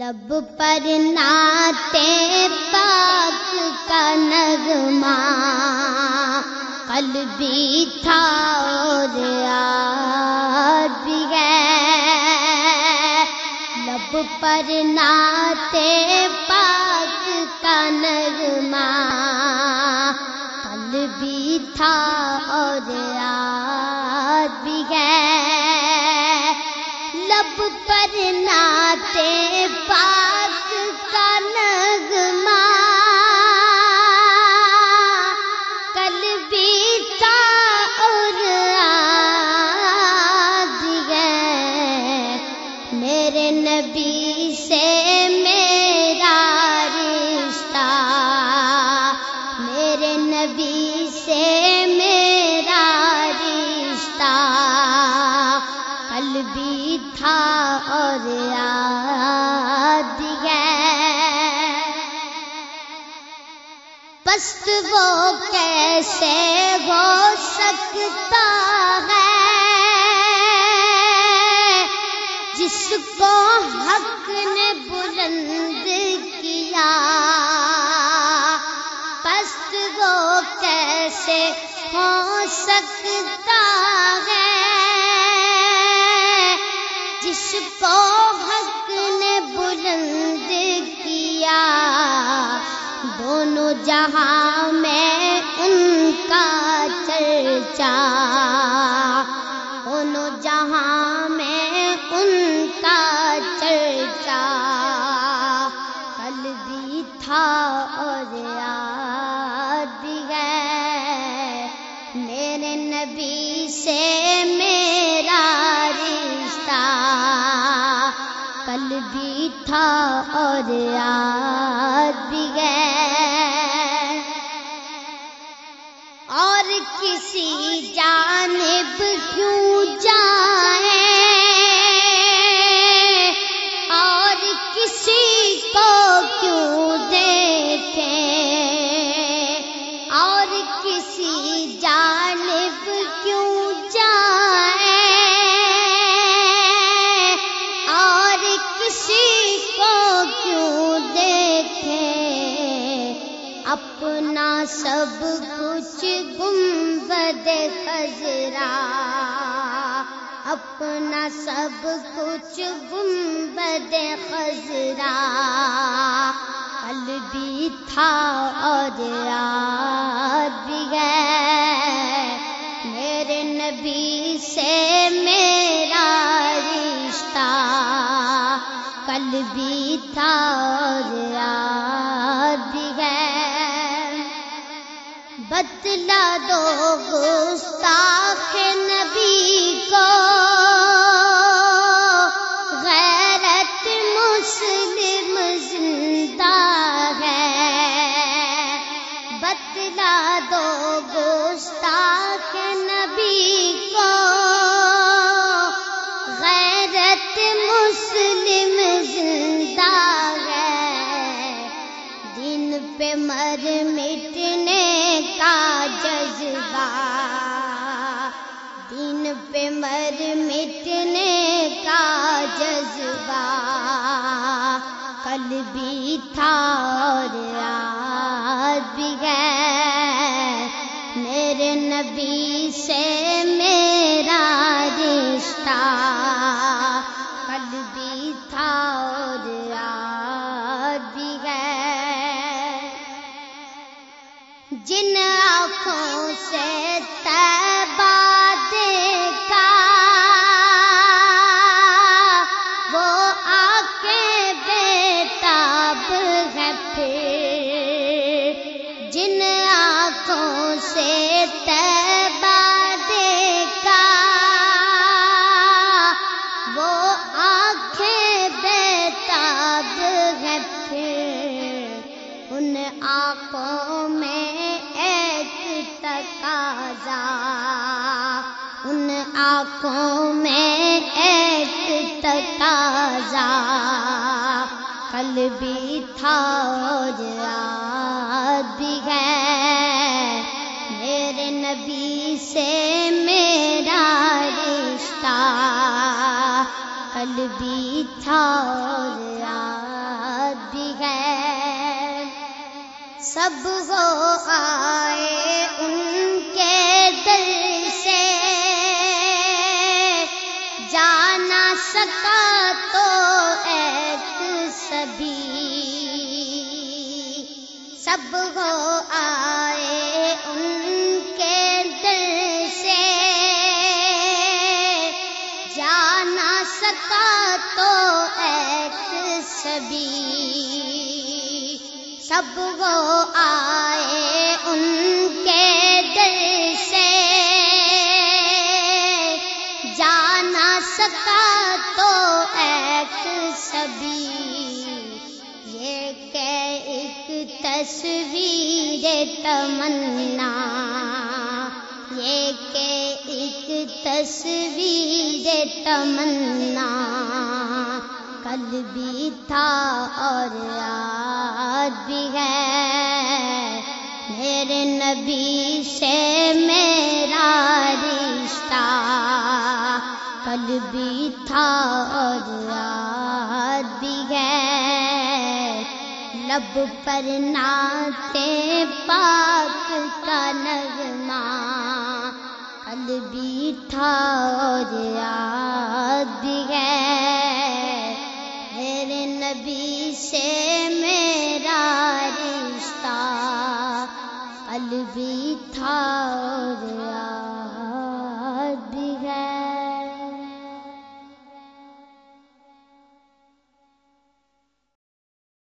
لب پر ناتے پاک کا نغمہ، قلبی تھا اور آج بھی ہے۔ لب پر ناتے پاک کا نغمہ، قلبی تھا اور آج بھی ہے۔ لب پر ناتے پاک کا نغمہ کل بھی تھا اور آج ہے۔ میرے نبی سے میرا رشتہ، میرے نبی سے میرا رشتہ، کل بھی تھا اور آج ہے۔ پست وہ کیسے ہو سکتا ہے؟ جس کو حق نے تھا اور آج بھی اور کسی جانب کیوں جائیں اور کسی کو کیوں دیکھیں اور کسی جانب اپنا سب کچھ گنبد خزرا اپنا سب کچھ گنبد خزرا کل بھی تھا اور آج بھی ہے میرے نبی سے میرا رشتہ۔ کل بھی تھا اور آج بھی ہے بتلا دو گستاخ نہ مر مٹنے کا جذبہ کل بھی تھا اور آج بھی ہے میرے نبی سے ہے پھر جن آنکھوں سے تیبہ دیکھا، وہ آنکھیں بیتاب ہے پھر۔ ان آنکھوں میں ایک تقاضا، ان آنکھوں میں ایک تقاضا۔ عقل بھی تھا اور بھی ہے۔ میرے نبی سے میرا رشتہ عقل بھی تھا اور بھی ہے۔ سب ہو سب ہو آئے ان کے دل سے۔ جانا سکا تو ایک سبھی۔ سب وہ آئے ان کے تصویر تمنا یہ کہ ایک تصویر تمنا کل بھی تھا اور آج بھی ہے میرے نبی سے میرا رشتہ کل بھی تھا اور آج لب پر ناتے پاک کا نغمہ، قلبی تھا اور یاد بھی ہے۔ میرے نبی سے میرا رشتہ، قلبی تھا